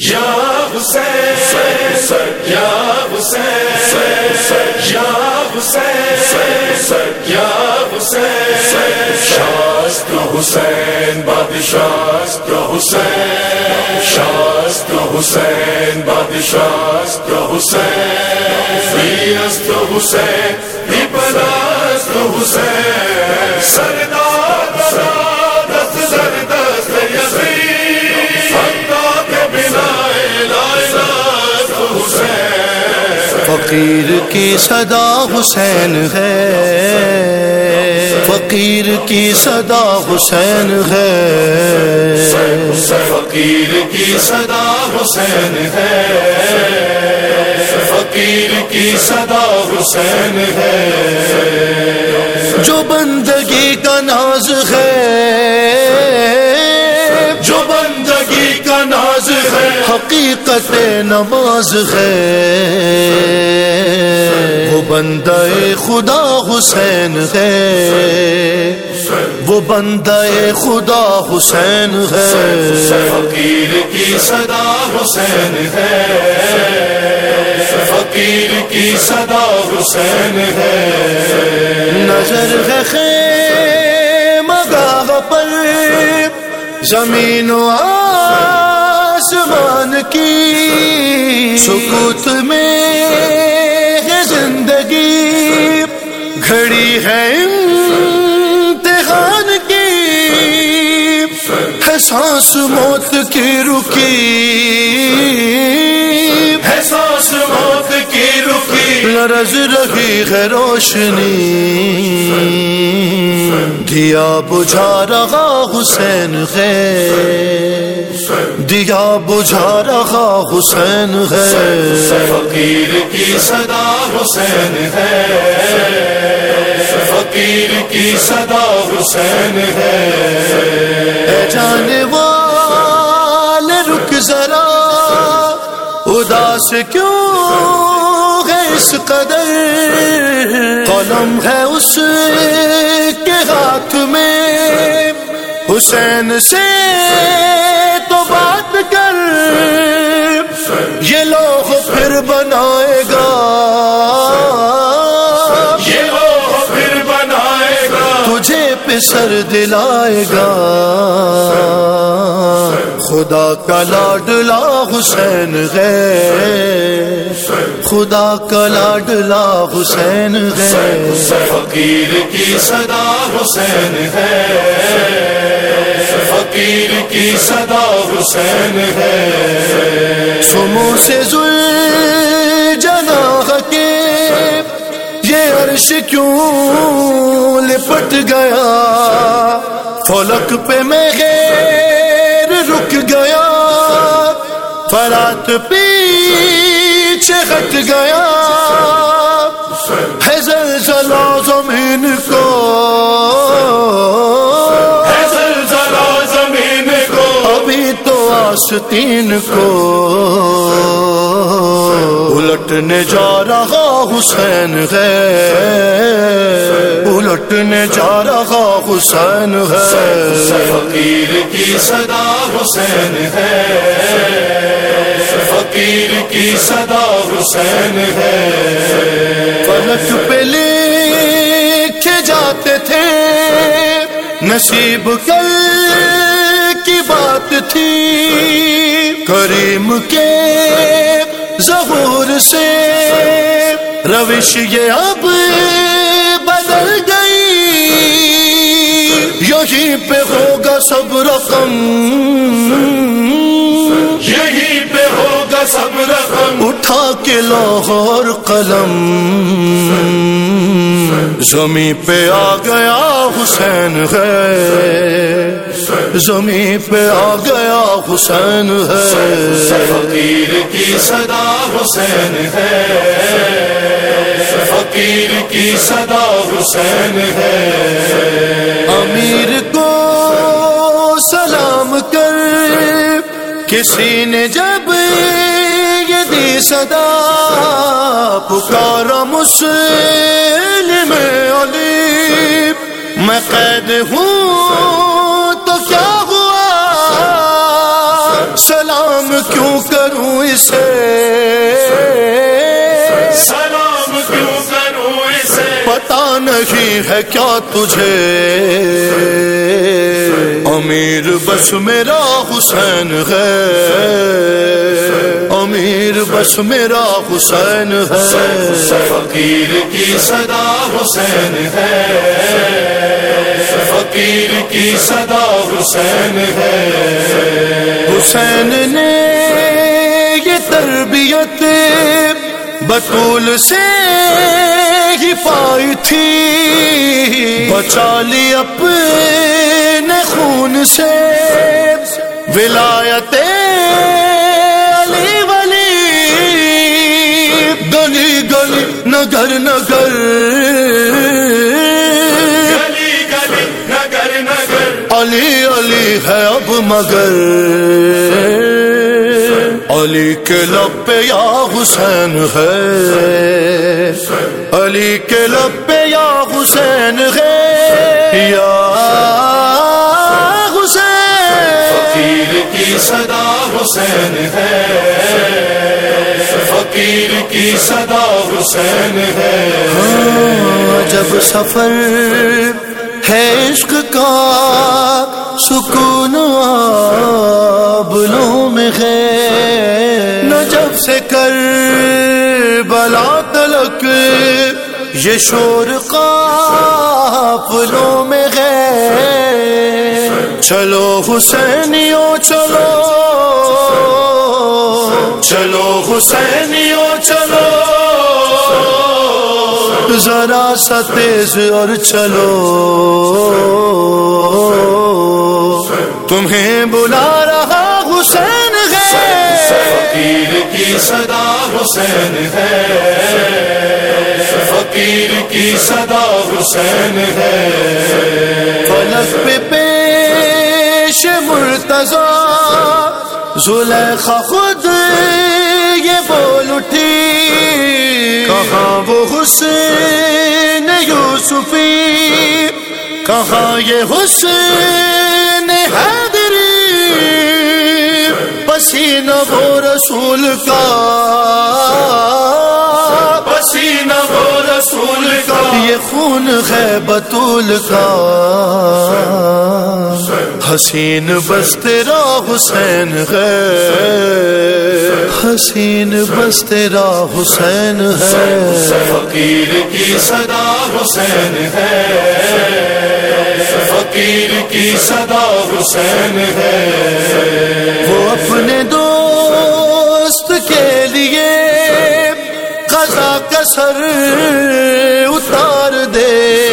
یا حسین یا حسین یا حسین یا حسین شاستر حسین بادشاہ حسین شاستر حسین بادشاہ حسین حسین حسین سردار فقیر کی صدا حسین ہے۔ فقیر کی صدا حسین ہے۔ فقیر کی صدا حسین ہے۔ فقیر کی صدا حسین ہے۔ جو بندگی کا ناز ہے۔ حقیقت نماز ہے وہ بندہ خدا حسین ہے وہ بندہ خدا حسین ہے فقیر کی صدا حسین ہے فقیر کی صدا حسین ہے نظر ہے خیمہ گاہ پر۔ زمین و آسمان کی سکوت میں ہے زندگی۔ گھڑی ہے امتحان کی۔ ہے سانس موت کی رکی۔ لرز رہی ہے روشنی دیا بجھا رہا حسین ہے دیا بجھا رہا حسین ہے فقیر کی صدا حسین ہے فقیر کی صدا حسین ہے جانے والے رک ذرا اداس کیوں ہے اس قدر قلم ہے اس کے ہاتھ میں۔ حسین سے تو بات کر۔ یہ لوگ پھر بنائے گا۔ سر دلائے گا۔ خدا کا لاڈلا حسین ہے۔ خدا کا لاڈلا حسین ہے۔ فقیر کی صدا حسین ہے۔ فقیر کی صدا حسین ہے۔ سمو سے زل یہ کیوں لپٹ گیا؟ فلک پہ میں غیر رک گیا، فرات پیچھے ہٹ گیا۔ ہے زلزلہ زمین کو۔ ہے زلزلہ زمین کو۔ ابھی تو آستین کو۔ الٹنے جا رہا حسین ہے۔ الٹنے جا رہا حسین ہے۔ فقیر کی صدا حسین ہے۔ فقیر کی صدا حسین ہے۔ فلک پہ لکھے جاتے تھے۔ نصیب کل کی بات تھی۔ کریم کے ظہور سے روش یہ اب بدل گئی۔ یہی پہ ہوگا سب رقم۔ یہی پہ ہوگا سب رقم۔ اٹھا کے لاہور قلم۔ زمیں پہ آ گیا حسین ہے۔ زمیں پہ آ گیا حسین ہے۔ فقیر کی صدا حسین ہے۔ فقیر کی صدا حسین ہے۔ امیر کو سلام کر کسی نے جب یہ دی صدا پکارا مسلم علی۔ میں قید ہوں تو کیا ہوا؟ سلام کیوں کروں اسے؟ سلام کیوں پتا نہیں ہے کیا تجھے؟ امیر بس میرا حسین ہے۔ امیر بس میرا حسین ہے۔ فقیر کی صدا حسین ہے۔ فقیر کی صدا حسین ہے۔ حسین نے یہ تربیت بطول سے ہی پائی تھی۔ بچا لی اپنے خون سے۔ ولایت علی ولی۔ گلی گلی نگر نگر۔ گلی گلی نگر نگر۔ علی علی ہے اب مگر۔ علی کے لب پہ یا حسین ہے۔ علی کے لب پہ یا حسین ہے۔ یا حسین۔ فقیر کی صدا حسین ہے۔ فقیر کی صدا حسین ہے۔ جب سفر ہے عشق کا سکون آبلوں میں ہے۔ سے کر بلا تلک۔ یہ شور قافلوں میں ہے چلو حسینیوں، چلو۔ چلو حسینیوں، چلو۔ ذرا سا تیز اور چلو۔ تمہیں بلا رہا حسین ہے۔ فقیر کی صدا حسین ہے۔ فقیر کی صدا حسین ہے۔ فلک پہ پیش مرتضی زلیخا خود یہ بول اٹھی۔ کہاں وہ حسین یوسفی کہاں یہ حسین پسینہ وہ رسول کا۔ پسینہ وہ رسول کا۔ یہ خون ہے بطول کا۔ حسین بس تیرا حسین ہے۔ حسین بس تیرا حسین ہے۔ فقیر کی صدا حسین ہے۔ فقیر کی صدا حسین ہے۔ وہ اپنے دوست کے لیے قضا کا سر اتار دے۔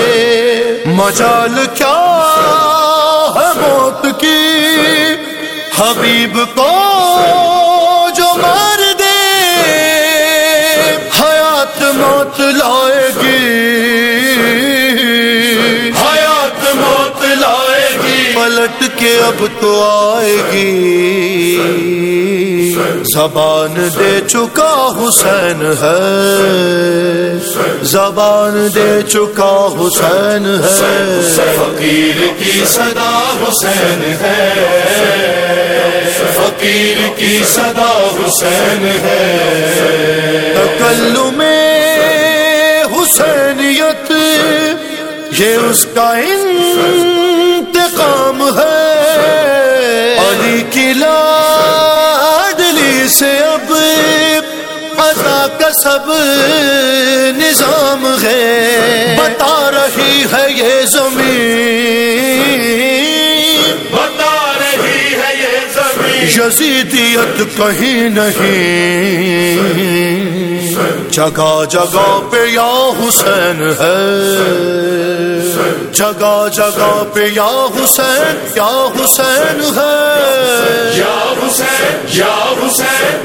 مجال کیا حبیب کو جو مار دے حیات موت لائے گی۔ حیات موت لائے گی۔ پلٹ کے اب تو آئے گی۔ زبان دے چکا حسین ہے۔ زبان دے چکا حسین ہے۔ فقیر کی صدا حسین ہے۔ فقیر کی صدا حسین ہے۔ کلو میں حسینیت، یہ اس کا نظام ہے۔ بتا رہی ہے یہ زمین۔ بتا رہی ہے یہ زمین۔ یزیدیت کہیں نہیں۔ جگہ جگہ پہ یا حسین ہے۔ جگہ جگہ پہ یا حسین یا حسین ہے۔ یا حسین یا حسین